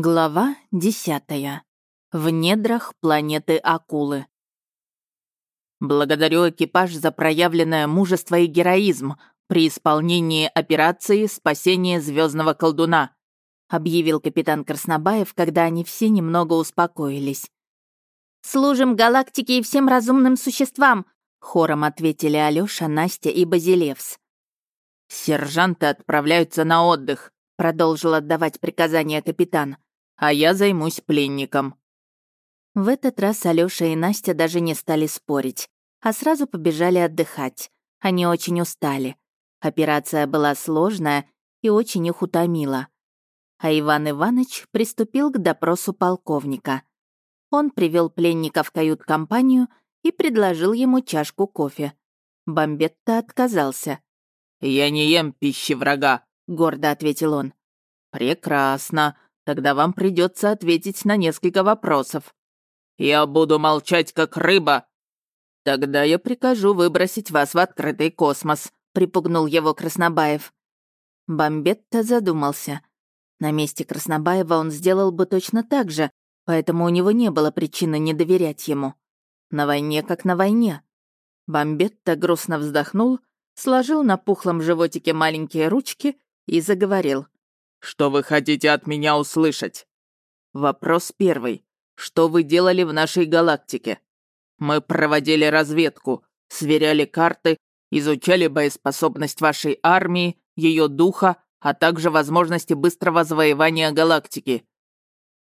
Глава десятая. В недрах планеты Акулы. Благодарю экипаж за проявленное мужество и героизм при исполнении операции спасения звездного колдуна», объявил капитан Краснобаев, когда они все немного успокоились. «Служим галактике и всем разумным существам», хором ответили Алёша, Настя и Базилевс. «Сержанты отправляются на отдых», продолжил отдавать приказания капитан а я займусь пленником». В этот раз Алёша и Настя даже не стали спорить, а сразу побежали отдыхать. Они очень устали. Операция была сложная и очень их утомила. А Иван Иванович приступил к допросу полковника. Он привел пленника в кают-компанию и предложил ему чашку кофе. Бомбетта отказался. «Я не ем пищи врага», — гордо ответил он. «Прекрасно. Тогда вам придется ответить на несколько вопросов. Я буду молчать, как рыба. Тогда я прикажу выбросить вас в открытый космос, припугнул его Краснобаев. Бомбетта задумался. На месте Краснобаева он сделал бы точно так же, поэтому у него не было причины не доверять ему. На войне как на войне. Бомбетта грустно вздохнул, сложил на пухлом животике маленькие ручки и заговорил. Что вы хотите от меня услышать? Вопрос первый. Что вы делали в нашей галактике? Мы проводили разведку, сверяли карты, изучали боеспособность вашей армии, ее духа, а также возможности быстрого завоевания галактики.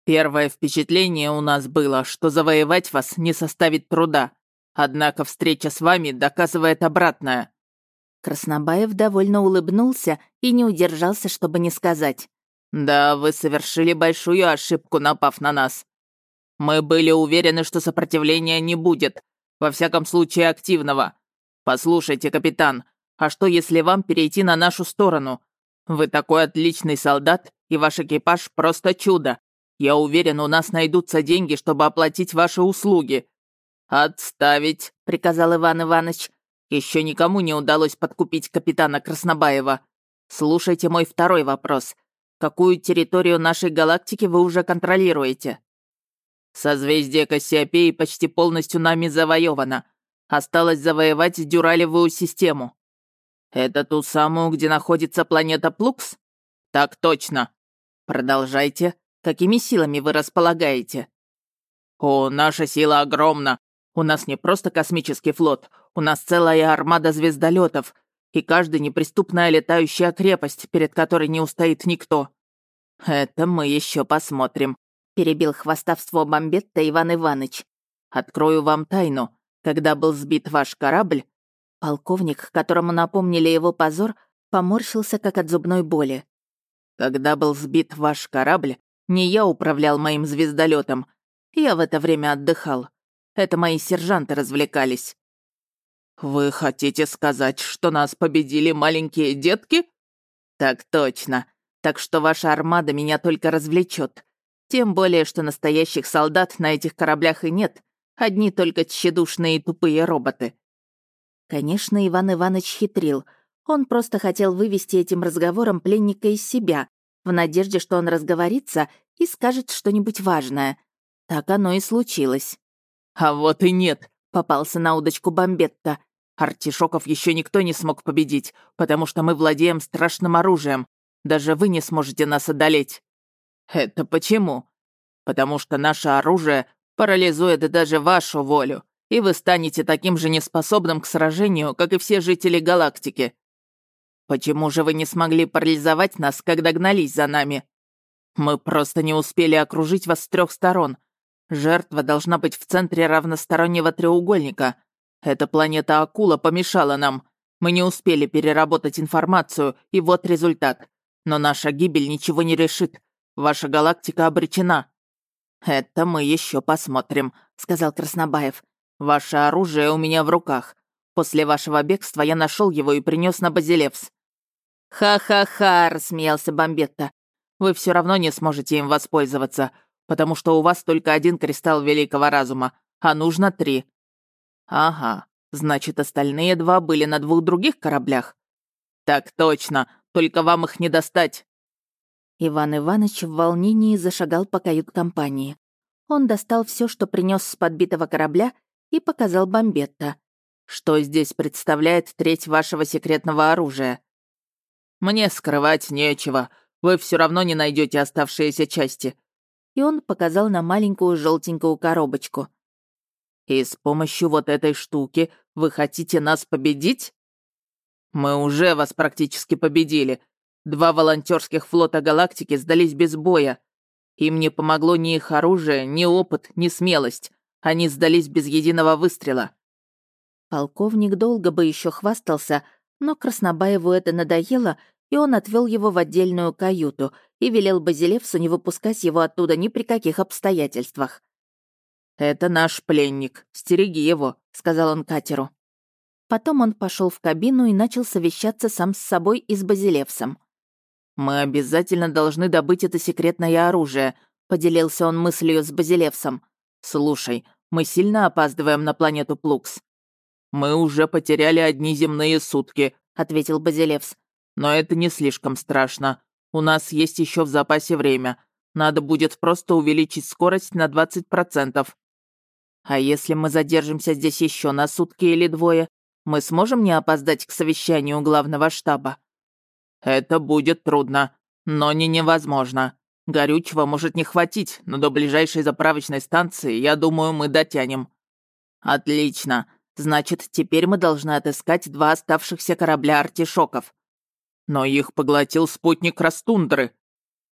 Первое впечатление у нас было, что завоевать вас не составит труда. Однако встреча с вами доказывает обратное. Краснобаев довольно улыбнулся и не удержался, чтобы не сказать. «Да, вы совершили большую ошибку, напав на нас. Мы были уверены, что сопротивления не будет, во всяком случае активного. Послушайте, капитан, а что если вам перейти на нашу сторону? Вы такой отличный солдат, и ваш экипаж просто чудо. Я уверен, у нас найдутся деньги, чтобы оплатить ваши услуги». «Отставить», — приказал Иван Иванович. Еще никому не удалось подкупить капитана Краснобаева. Слушайте мой второй вопрос. Какую территорию нашей галактики вы уже контролируете? Созвездие Кассиопеи почти полностью нами завоевано. Осталось завоевать дюралевую систему. Это ту самую, где находится планета Плукс? Так точно. Продолжайте. Какими силами вы располагаете? О, наша сила огромна. У нас не просто космический флот, у нас целая армада звездолетов, и каждый неприступная летающая крепость, перед которой не устоит никто. Это мы еще посмотрим, перебил хвастовство бомбетта Иван Иванович. Открою вам тайну. Когда был сбит ваш корабль, полковник, которому напомнили его позор, поморщился как от зубной боли. Когда был сбит ваш корабль, не я управлял моим звездолетом. Я в это время отдыхал. Это мои сержанты развлекались». «Вы хотите сказать, что нас победили маленькие детки?» «Так точно. Так что ваша армада меня только развлечет. Тем более, что настоящих солдат на этих кораблях и нет. Одни только тщедушные и тупые роботы». Конечно, Иван Иванович хитрил. Он просто хотел вывести этим разговором пленника из себя, в надежде, что он разговорится и скажет что-нибудь важное. Так оно и случилось. «А вот и нет», — попался на удочку Бомбетта. «Артишоков еще никто не смог победить, потому что мы владеем страшным оружием. Даже вы не сможете нас одолеть». «Это почему?» «Потому что наше оружие парализует даже вашу волю, и вы станете таким же неспособным к сражению, как и все жители галактики». «Почему же вы не смогли парализовать нас, когда гнались за нами?» «Мы просто не успели окружить вас с трех сторон, Жертва должна быть в центре равностороннего треугольника. Эта планета Акула помешала нам. Мы не успели переработать информацию, и вот результат. Но наша гибель ничего не решит. Ваша галактика обречена». «Это мы еще посмотрим», — сказал Краснобаев. «Ваше оружие у меня в руках. После вашего бегства я нашел его и принес на Базилевс». «Ха-ха-ха», — рассмеялся Бомбетта. «Вы все равно не сможете им воспользоваться потому что у вас только один кристалл великого разума, а нужно три». «Ага, значит, остальные два были на двух других кораблях?» «Так точно, только вам их не достать». Иван Иванович в волнении зашагал по кают-компании. Он достал все, что принес с подбитого корабля, и показал Бомбетта. «Что здесь представляет треть вашего секретного оружия?» «Мне скрывать нечего. Вы все равно не найдете оставшиеся части». И он показал на маленькую желтенькую коробочку. «И с помощью вот этой штуки вы хотите нас победить?» «Мы уже вас практически победили. Два волонтерских флота галактики сдались без боя. Им не помогло ни их оружие, ни опыт, ни смелость. Они сдались без единого выстрела. Полковник долго бы еще хвастался, но Краснобаеву это надоело, и он отвел его в отдельную каюту и велел Базилевсу не выпускать его оттуда ни при каких обстоятельствах. «Это наш пленник, стереги его», — сказал он катеру. Потом он пошел в кабину и начал совещаться сам с собой и с Базилевсом. «Мы обязательно должны добыть это секретное оружие», — поделился он мыслью с Базилевсом. «Слушай, мы сильно опаздываем на планету Плукс». «Мы уже потеряли одни земные сутки», — ответил Базилевс. «Но это не слишком страшно. У нас есть еще в запасе время. Надо будет просто увеличить скорость на 20%. А если мы задержимся здесь еще на сутки или двое, мы сможем не опоздать к совещанию главного штаба?» «Это будет трудно, но не невозможно. Горючего может не хватить, но до ближайшей заправочной станции, я думаю, мы дотянем». «Отлично. Значит, теперь мы должны отыскать два оставшихся корабля артишоков. Но их поглотил спутник Растундры.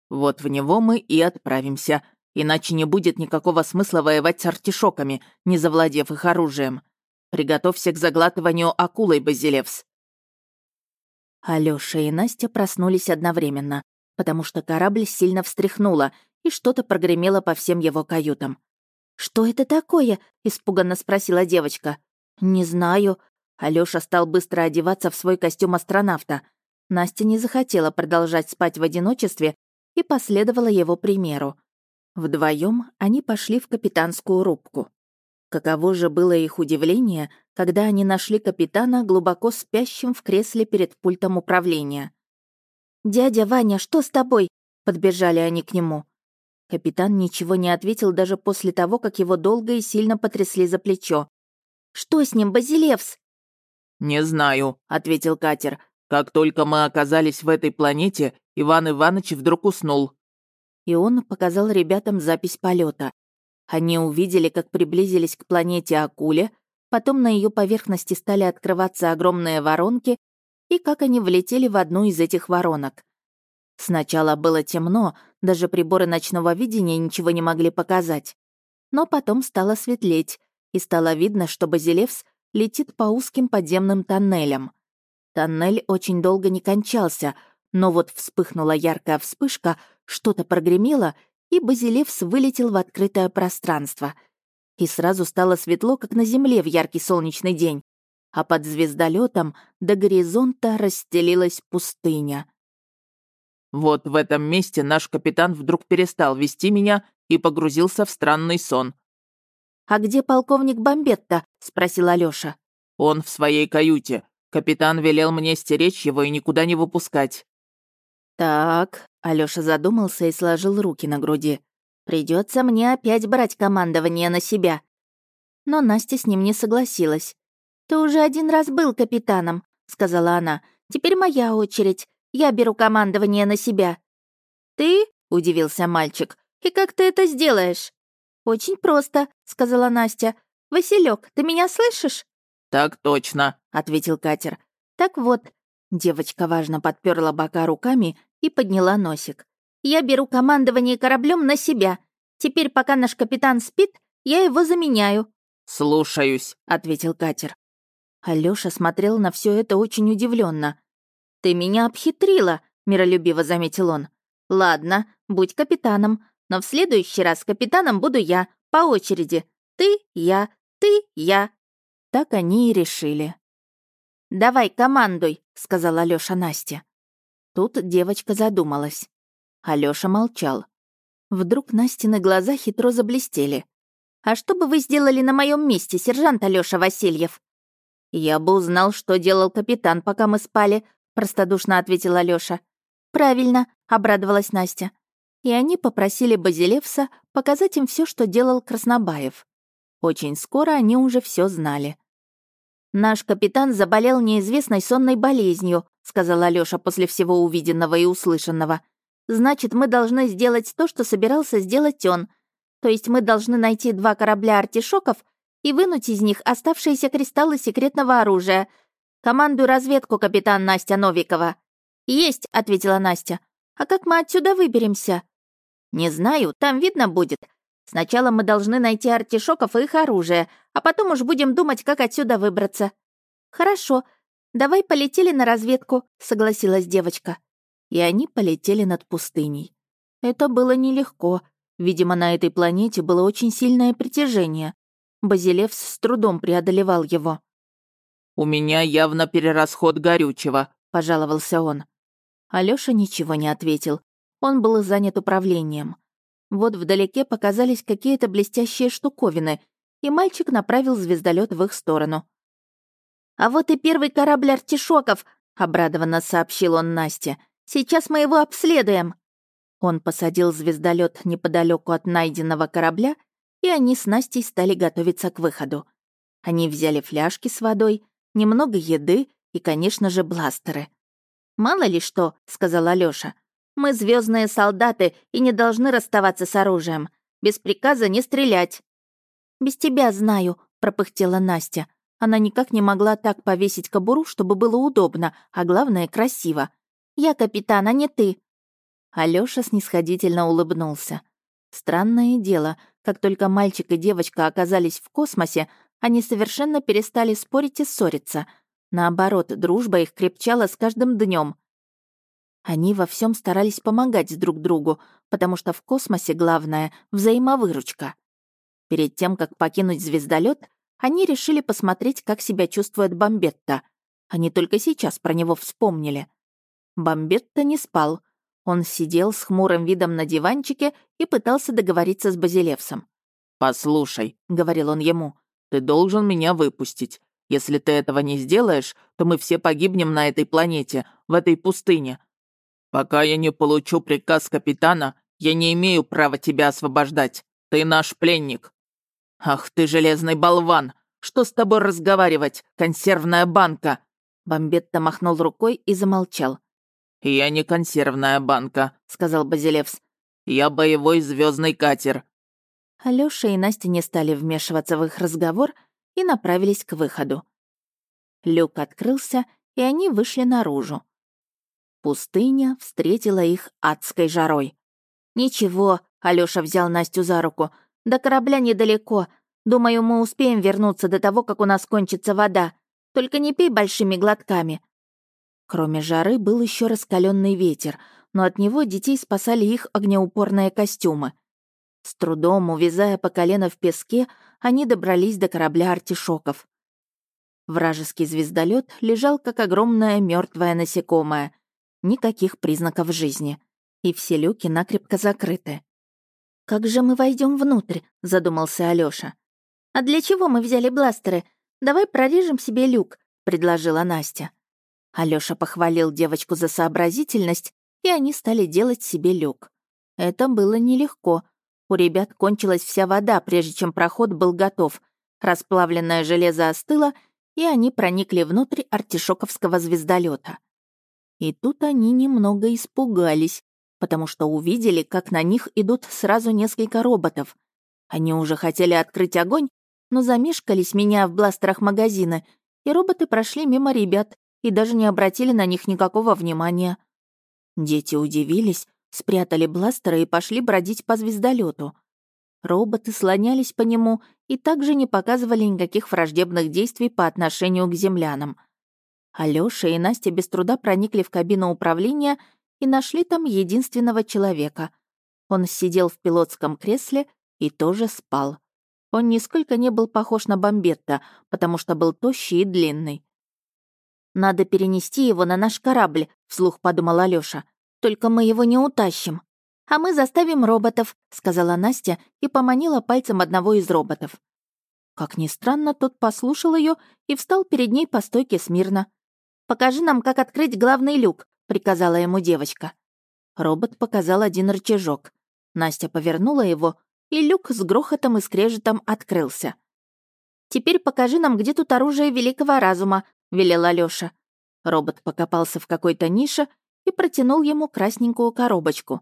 Вот в него мы и отправимся, иначе не будет никакого смысла воевать с артишоками, не завладев их оружием. Приготовься к заглатыванию акулой, Базилевс. Алёша и Настя проснулись одновременно, потому что корабль сильно встряхнуло, и что-то прогремело по всем его каютам. «Что это такое?» — испуганно спросила девочка. «Не знаю». Алёша стал быстро одеваться в свой костюм астронавта. Настя не захотела продолжать спать в одиночестве и последовала его примеру. Вдвоем они пошли в капитанскую рубку. Каково же было их удивление, когда они нашли капитана глубоко спящим в кресле перед пультом управления. «Дядя Ваня, что с тобой?» — подбежали они к нему. Капитан ничего не ответил даже после того, как его долго и сильно потрясли за плечо. «Что с ним, Базилевс?» «Не знаю», — ответил катер. «Как только мы оказались в этой планете, Иван Иванович вдруг уснул». И он показал ребятам запись полета. Они увидели, как приблизились к планете Акуле, потом на ее поверхности стали открываться огромные воронки, и как они влетели в одну из этих воронок. Сначала было темно, даже приборы ночного видения ничего не могли показать. Но потом стало светлеть, и стало видно, что Базилевс летит по узким подземным тоннелям. Тоннель очень долго не кончался, но вот вспыхнула яркая вспышка, что-то прогремело, и Базилевс вылетел в открытое пространство. И сразу стало светло, как на Земле в яркий солнечный день. А под звездолетом до горизонта расстелилась пустыня. «Вот в этом месте наш капитан вдруг перестал вести меня и погрузился в странный сон». «А где полковник Бомбетта?» — спросил Алёша. «Он в своей каюте. Капитан велел мне стеречь его и никуда не выпускать». «Так», — Алёша задумался и сложил руки на груди. Придется мне опять брать командование на себя». Но Настя с ним не согласилась. «Ты уже один раз был капитаном», — сказала она. «Теперь моя очередь. Я беру командование на себя». «Ты?» — удивился мальчик. «И как ты это сделаешь?» «Очень просто», — сказала Настя. «Василек, ты меня слышишь?» «Так точно», — ответил катер. «Так вот». Девочка важно подперла бока руками и подняла носик. «Я беру командование кораблем на себя. Теперь, пока наш капитан спит, я его заменяю». «Слушаюсь», — ответил катер. Алёша смотрел на все это очень удивленно. «Ты меня обхитрила», — миролюбиво заметил он. «Ладно, будь капитаном, но в следующий раз капитаном буду я, по очереди. Ты, я, ты, я». Так они и решили. «Давай, командуй», — сказала Алёша Насте. Тут девочка задумалась. Алёша молчал. Вдруг Настины глаза хитро заблестели. «А что бы вы сделали на моем месте, сержант Алёша Васильев?» «Я бы узнал, что делал капитан, пока мы спали», — простодушно ответил Алёша. «Правильно», — обрадовалась Настя. И они попросили Базилевса показать им все, что делал Краснобаев. Очень скоро они уже все знали. «Наш капитан заболел неизвестной сонной болезнью», — сказала Алёша после всего увиденного и услышанного. «Значит, мы должны сделать то, что собирался сделать он. То есть мы должны найти два корабля артишоков и вынуть из них оставшиеся кристаллы секретного оружия. Командуй разведку, капитан Настя Новикова». «Есть», — ответила Настя. «А как мы отсюда выберемся?» «Не знаю, там видно будет. Сначала мы должны найти артишоков и их оружие, а потом уж будем думать, как отсюда выбраться». «Хорошо, давай полетели на разведку», — согласилась девочка. И они полетели над пустыней. Это было нелегко. Видимо, на этой планете было очень сильное притяжение. Базилевс с трудом преодолевал его. «У меня явно перерасход горючего», — пожаловался он. Алёша ничего не ответил. Он был занят управлением. Вот вдалеке показались какие-то блестящие штуковины, и мальчик направил звездолет в их сторону. «А вот и первый корабль артишоков!» — обрадованно сообщил он Насте. «Сейчас мы его обследуем!» Он посадил звездолет неподалеку от найденного корабля, и они с Настей стали готовиться к выходу. Они взяли фляжки с водой, немного еды и, конечно же, бластеры. «Мало ли что», — сказал Алёша. Мы звездные солдаты и не должны расставаться с оружием. Без приказа не стрелять». «Без тебя знаю», — пропыхтела Настя. Она никак не могла так повесить кобуру, чтобы было удобно, а главное — красиво. «Я капитан, а не ты». Алёша снисходительно улыбнулся. Странное дело, как только мальчик и девочка оказались в космосе, они совершенно перестали спорить и ссориться. Наоборот, дружба их крепчала с каждым днем. Они во всем старались помогать друг другу, потому что в космосе главное — взаимовыручка. Перед тем, как покинуть звездолет, они решили посмотреть, как себя чувствует Бомбетта. Они только сейчас про него вспомнили. Бомбетта не спал. Он сидел с хмурым видом на диванчике и пытался договориться с Базилевсом. «Послушай», — говорил он ему, — «ты должен меня выпустить. Если ты этого не сделаешь, то мы все погибнем на этой планете, в этой пустыне. «Пока я не получу приказ капитана, я не имею права тебя освобождать. Ты наш пленник». «Ах ты, железный болван! Что с тобой разговаривать, консервная банка?» Бомбетта махнул рукой и замолчал. «Я не консервная банка», — сказал Базилевс. «Я боевой звездный катер». Алёша и Настя не стали вмешиваться в их разговор и направились к выходу. Люк открылся, и они вышли наружу. Пустыня встретила их адской жарой. «Ничего», — Алёша взял Настю за руку, — «до корабля недалеко. Думаю, мы успеем вернуться до того, как у нас кончится вода. Только не пей большими глотками». Кроме жары был еще раскаленный ветер, но от него детей спасали их огнеупорные костюмы. С трудом, увязая по колено в песке, они добрались до корабля артишоков. Вражеский звездолет лежал, как огромное мертвое насекомое. Никаких признаков жизни. И все люки накрепко закрыты. «Как же мы войдем внутрь?» — задумался Алёша. «А для чего мы взяли бластеры? Давай прорежем себе люк», — предложила Настя. Алёша похвалил девочку за сообразительность, и они стали делать себе люк. Это было нелегко. У ребят кончилась вся вода, прежде чем проход был готов. Расплавленное железо остыло, и они проникли внутрь артишоковского звездолета. И тут они немного испугались, потому что увидели, как на них идут сразу несколько роботов. Они уже хотели открыть огонь, но замешкались, меня в бластерах магазина, и роботы прошли мимо ребят и даже не обратили на них никакого внимания. Дети удивились, спрятали бластеры и пошли бродить по звездолету. Роботы слонялись по нему и также не показывали никаких враждебных действий по отношению к землянам — Алёша и Настя без труда проникли в кабину управления и нашли там единственного человека. Он сидел в пилотском кресле и тоже спал. Он нисколько не был похож на Бомбетта, потому что был тощий и длинный. «Надо перенести его на наш корабль», — вслух подумал Алёша. «Только мы его не утащим». «А мы заставим роботов», — сказала Настя и поманила пальцем одного из роботов. Как ни странно, тот послушал ее и встал перед ней по стойке смирно. «Покажи нам, как открыть главный люк», приказала ему девочка. Робот показал один рычажок. Настя повернула его, и люк с грохотом и скрежетом открылся. «Теперь покажи нам, где тут оружие великого разума», — велел Алёша. Робот покопался в какой-то нише и протянул ему красненькую коробочку.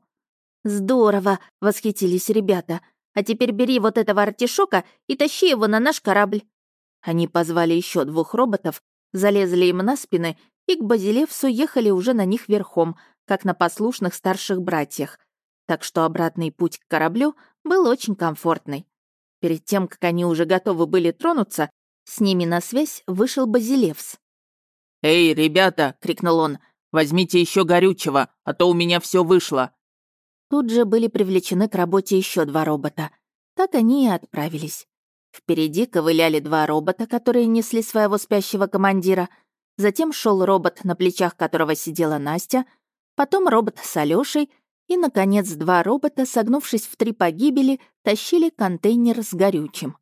«Здорово!» — восхитились ребята. «А теперь бери вот этого артишока и тащи его на наш корабль». Они позвали еще двух роботов, залезли им на спины и к Базилевсу ехали уже на них верхом, как на послушных старших братьях. Так что обратный путь к кораблю был очень комфортный. Перед тем, как они уже готовы были тронуться, с ними на связь вышел Базилевс. «Эй, ребята!» — крикнул он. «Возьмите еще горючего, а то у меня все вышло!» Тут же были привлечены к работе еще два робота. Так они и отправились. Впереди ковыляли два робота, которые несли своего спящего командира. Затем шел робот, на плечах которого сидела Настя. Потом робот с Алёшей. И, наконец, два робота, согнувшись в три погибели, тащили контейнер с горючим.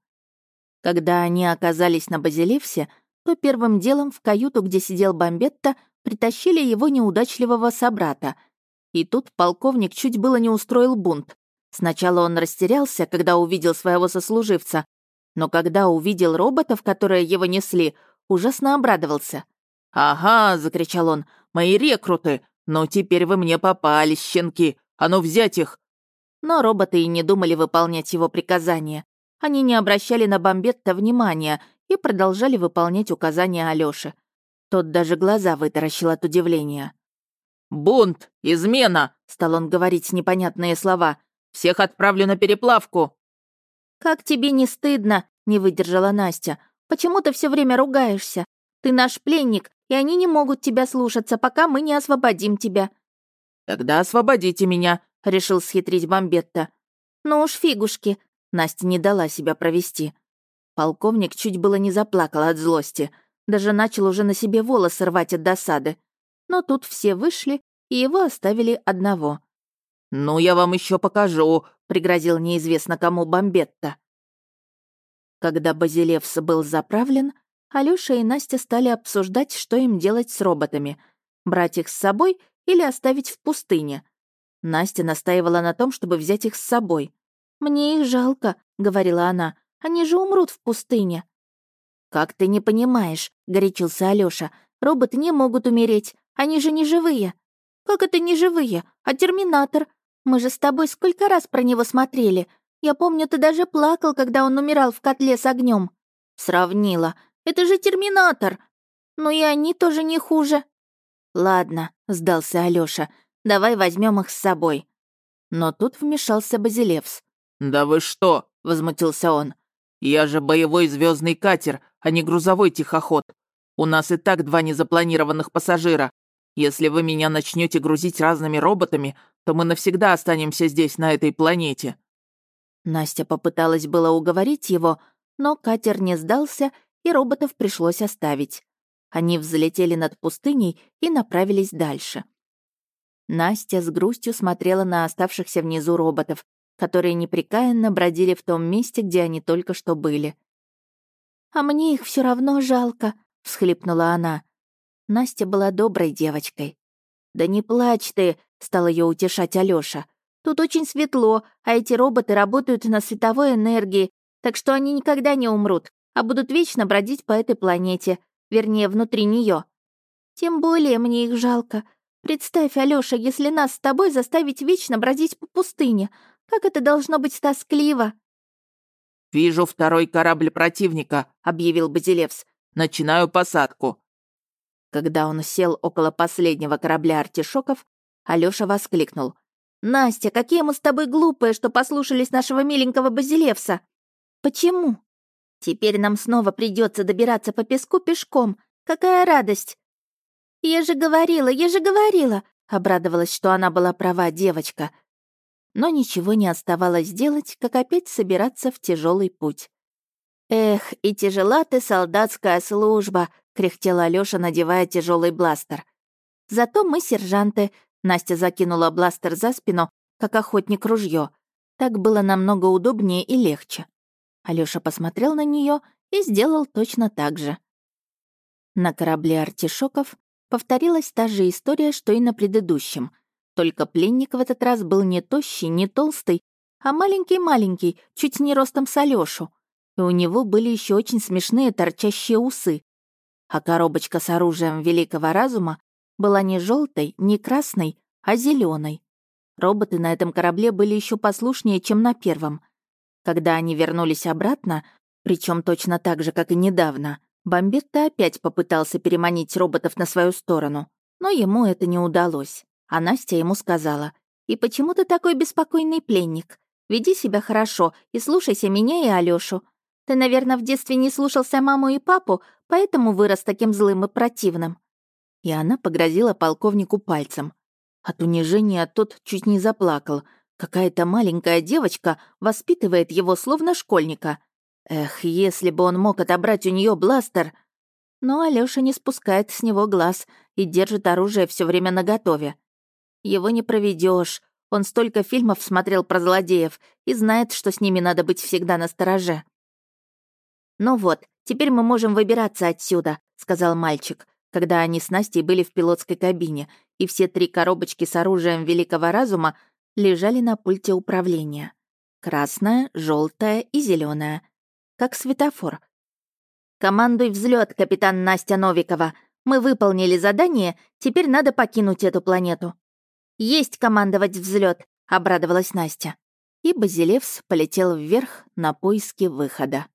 Когда они оказались на Базилевсе, то первым делом в каюту, где сидел Бомбетта, притащили его неудачливого собрата — и тут полковник чуть было не устроил бунт. Сначала он растерялся, когда увидел своего сослуживца, но когда увидел роботов, которые его несли, ужасно обрадовался. «Ага!» — закричал он. «Мои рекруты! Ну теперь вы мне попались, щенки! А ну взять их!» Но роботы и не думали выполнять его приказания. Они не обращали на Бомбетта внимания и продолжали выполнять указания Алёши. Тот даже глаза вытаращил от удивления. «Бунт! Измена!» — стал он говорить непонятные слова. «Всех отправлю на переплавку!» «Как тебе не стыдно?» — не выдержала Настя. «Почему ты все время ругаешься? Ты наш пленник, и они не могут тебя слушаться, пока мы не освободим тебя». «Тогда освободите меня», — решил схитрить Бомбетта. «Ну уж фигушки», — Настя не дала себя провести. Полковник чуть было не заплакал от злости, даже начал уже на себе волосы рвать от досады но тут все вышли, и его оставили одного. «Ну, я вам еще покажу», — пригрозил неизвестно кому Бомбетта. Когда Базилевс был заправлен, Алёша и Настя стали обсуждать, что им делать с роботами. Брать их с собой или оставить в пустыне. Настя настаивала на том, чтобы взять их с собой. «Мне их жалко», — говорила она. «Они же умрут в пустыне». «Как ты не понимаешь», — горячился Алёша. «Роботы не могут умереть. Они же не живые. Как это не живые? А Терминатор? Мы же с тобой сколько раз про него смотрели. Я помню, ты даже плакал, когда он умирал в котле с огнем. Сравнила. Это же Терминатор. Но и они тоже не хуже. Ладно, сдался Алёша. Давай возьмем их с собой. Но тут вмешался Базилевс. «Да вы что?» — возмутился он. «Я же боевой звездный катер, а не грузовой тихоход. У нас и так два незапланированных пассажира. Если вы меня начнете грузить разными роботами, то мы навсегда останемся здесь, на этой планете». Настя попыталась было уговорить его, но катер не сдался, и роботов пришлось оставить. Они взлетели над пустыней и направились дальше. Настя с грустью смотрела на оставшихся внизу роботов, которые непрекаянно бродили в том месте, где они только что были. «А мне их все равно жалко», — всхлипнула она. Настя была доброй девочкой. «Да не плачь ты», — стал ее утешать Алёша. «Тут очень светло, а эти роботы работают на световой энергии, так что они никогда не умрут, а будут вечно бродить по этой планете, вернее, внутри нее. Тем более мне их жалко. Представь, Алёша, если нас с тобой заставить вечно бродить по пустыне, как это должно быть тоскливо!» «Вижу второй корабль противника», — объявил Базилевс. «Начинаю посадку». Когда он сел около последнего корабля артишоков, Алёша воскликнул. «Настя, какие мы с тобой глупые, что послушались нашего миленького Базилевса!» «Почему?» «Теперь нам снова придется добираться по песку пешком. Какая радость!» «Я же говорила, я же говорила!» Обрадовалась, что она была права девочка. Но ничего не оставалось делать, как опять собираться в тяжелый путь. «Эх, и тяжела ты, солдатская служба!» — кряхтела Алёша, надевая тяжелый бластер. «Зато мы сержанты», — Настя закинула бластер за спину, как охотник ружье. Так было намного удобнее и легче. Алёша посмотрел на нее и сделал точно так же. На корабле артишоков Повторилась та же история, что и на предыдущем. Только пленник в этот раз был не тощий, не толстый, а маленький-маленький, чуть не ростом с Алёшу. И у него были еще очень смешные торчащие усы. А коробочка с оружием великого разума была не желтой, не красной, а зеленой. Роботы на этом корабле были еще послушнее, чем на первом. Когда они вернулись обратно, причем точно так же, как и недавно, Бомбетта опять попытался переманить роботов на свою сторону, но ему это не удалось. А Настя ему сказала, «И почему ты такой беспокойный пленник? Веди себя хорошо и слушайся меня и Алёшу. Ты, наверное, в детстве не слушался маму и папу, поэтому вырос таким злым и противным». И она погрозила полковнику пальцем. От унижения тот чуть не заплакал. Какая-то маленькая девочка воспитывает его словно школьника. Эх, если бы он мог отобрать у нее бластер. Но Алёша не спускает с него глаз и держит оружие все время наготове. Его не проведешь. Он столько фильмов смотрел про злодеев и знает, что с ними надо быть всегда на стороже. «Ну вот, теперь мы можем выбираться отсюда», — сказал мальчик, когда они с Настей были в пилотской кабине, и все три коробочки с оружием великого разума лежали на пульте управления. Красная, желтая и зеленая, Как светофор. «Командуй взлет, капитан Настя Новикова. Мы выполнили задание, теперь надо покинуть эту планету». «Есть командовать взлет, обрадовалась Настя. И Базилевс полетел вверх на поиски выхода.